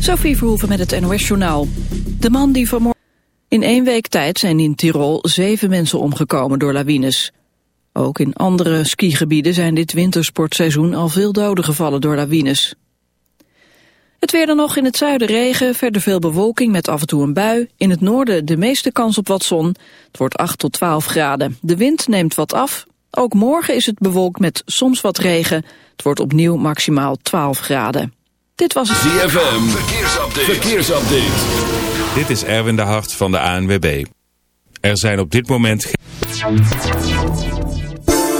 Sophie Verhoeven met het NOS-journaal. De man die vanmorgen... In één week tijd zijn in Tirol zeven mensen omgekomen door lawines. Ook in andere skigebieden zijn dit wintersportseizoen al veel doden gevallen door lawines. Het weer dan nog in het zuiden regen, verder veel bewolking met af en toe een bui. In het noorden de meeste kans op wat zon. Het wordt 8 tot 12 graden. De wind neemt wat af. Ook morgen is het bewolkt met soms wat regen. Het wordt opnieuw maximaal 12 graden. Dit was het ZFM. Verkeersupdate. Verkeersupdate. Dit is Erwin de Hart van de ANWB. Er zijn op dit moment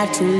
back to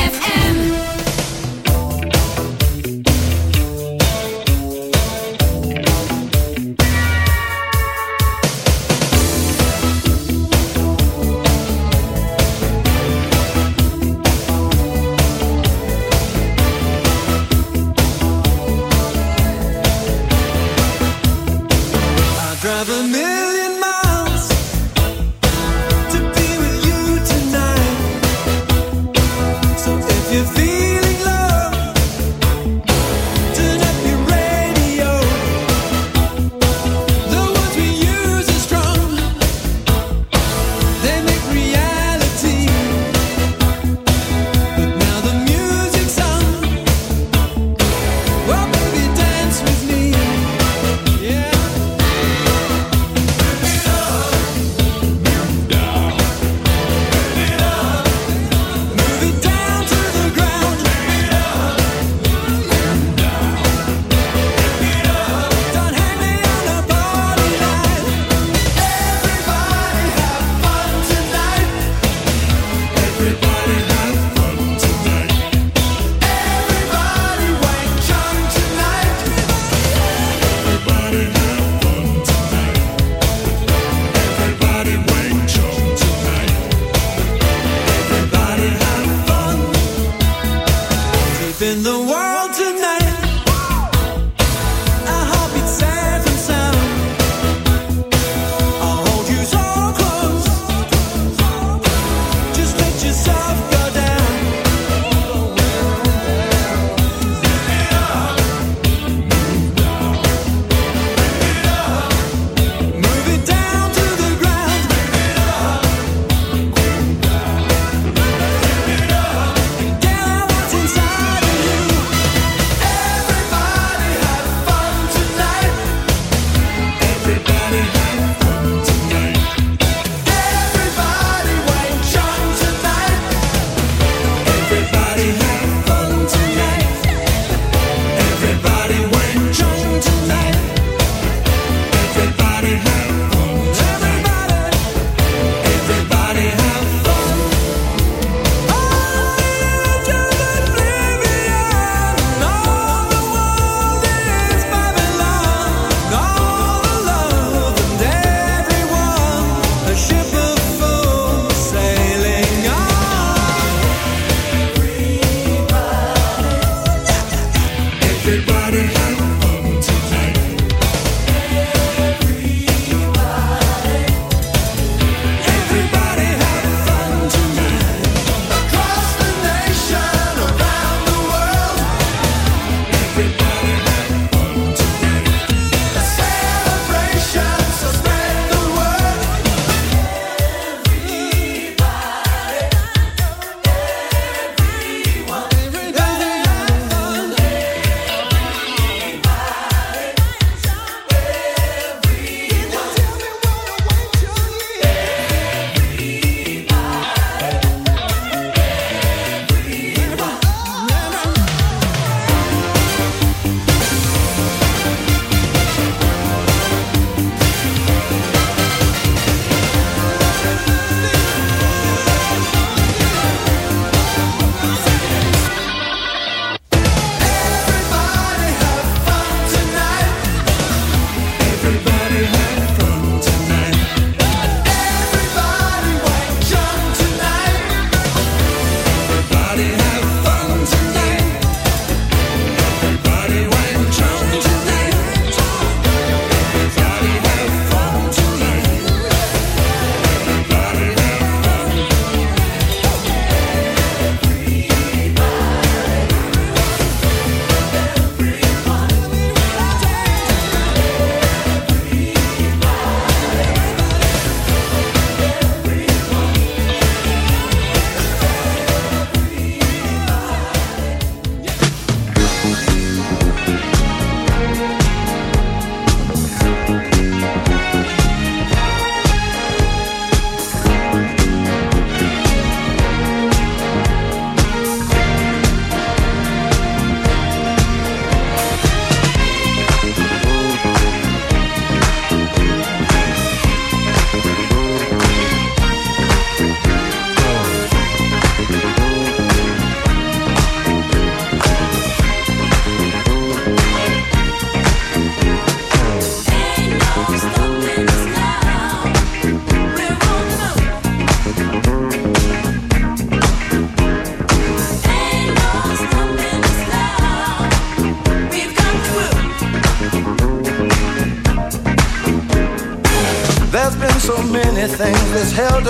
Get body.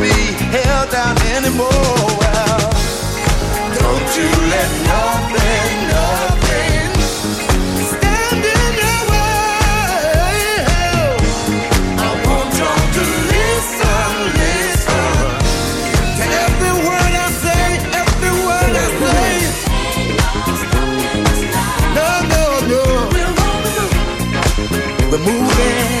be held down anymore. Don't you let nothing, nothing stand in your way. I want y'all to listen, listen to every word I say, every word I say. No, no, no. We're moving.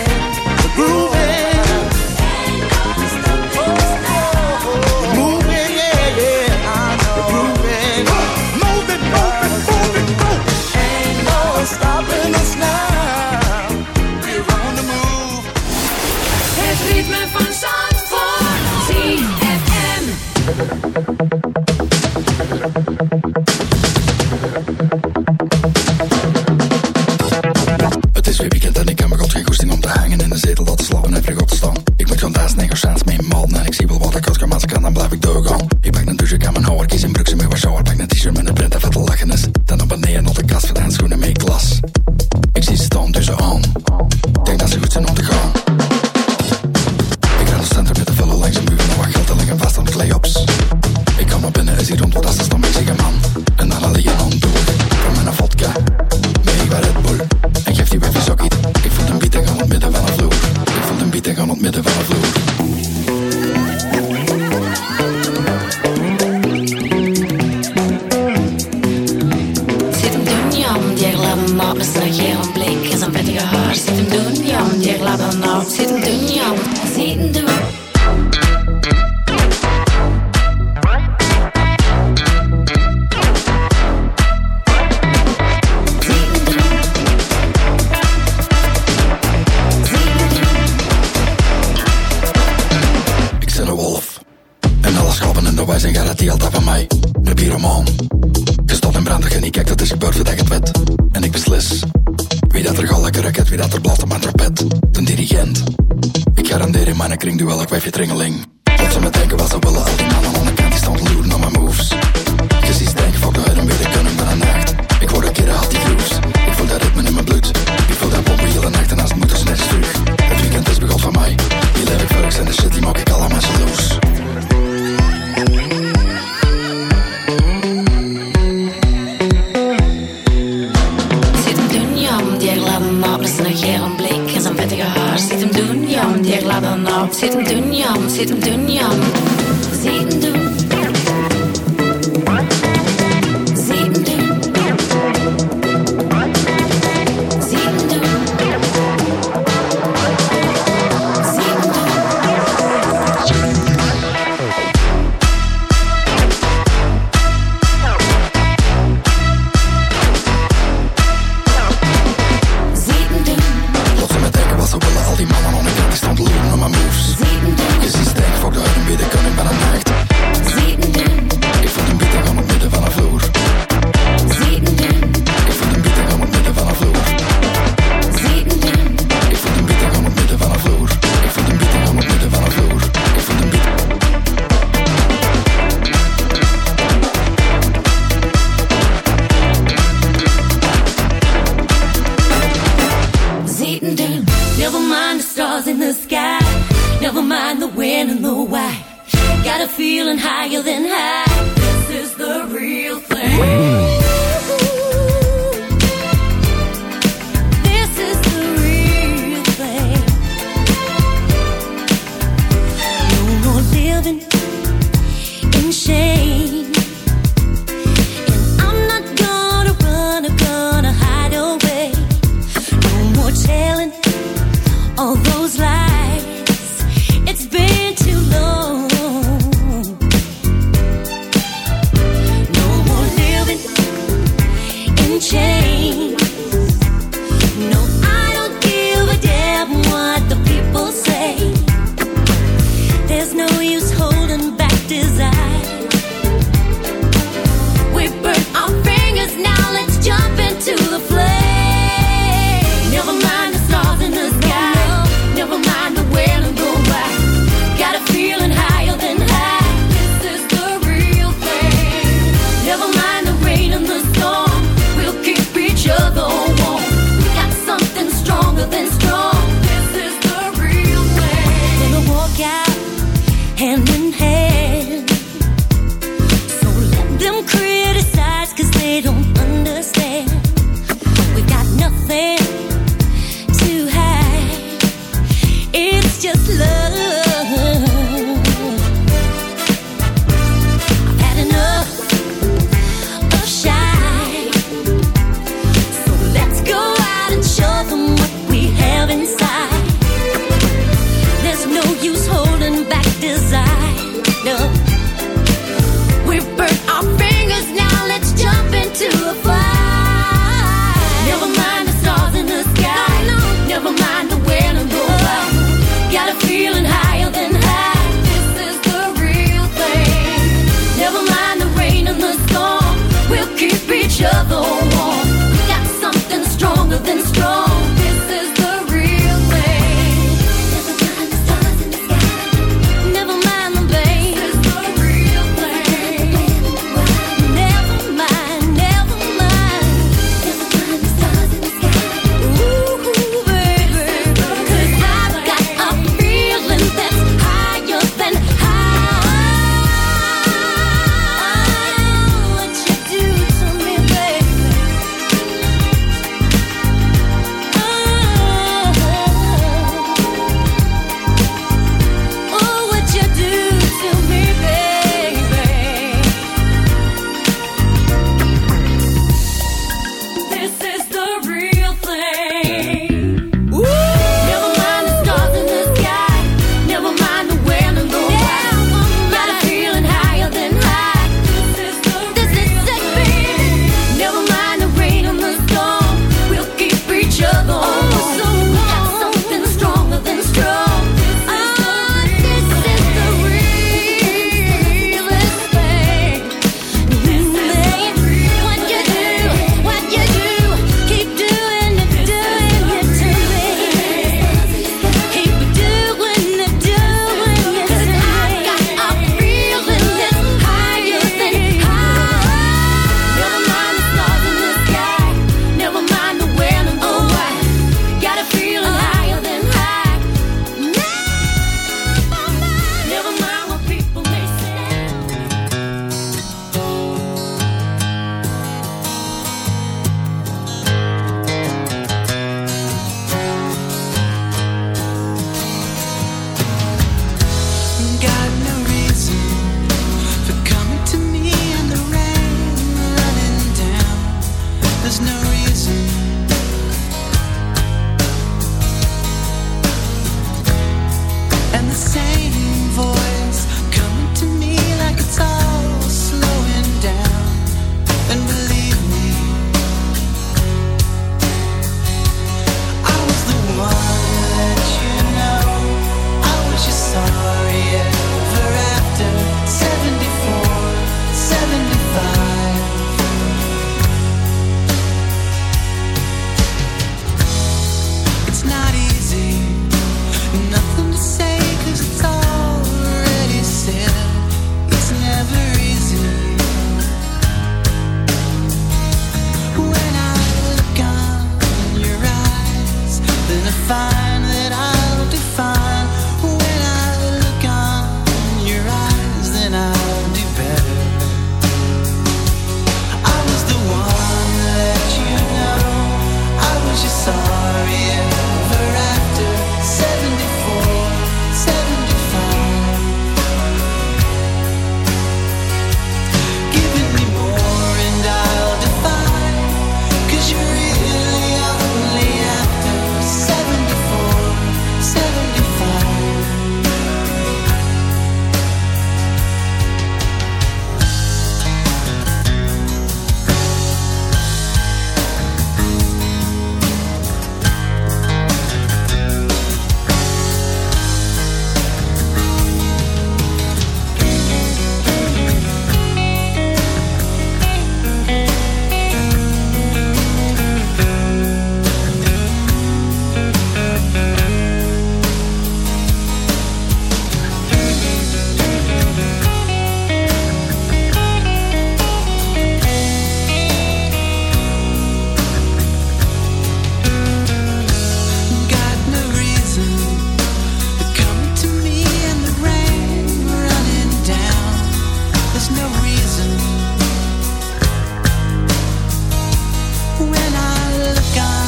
gone.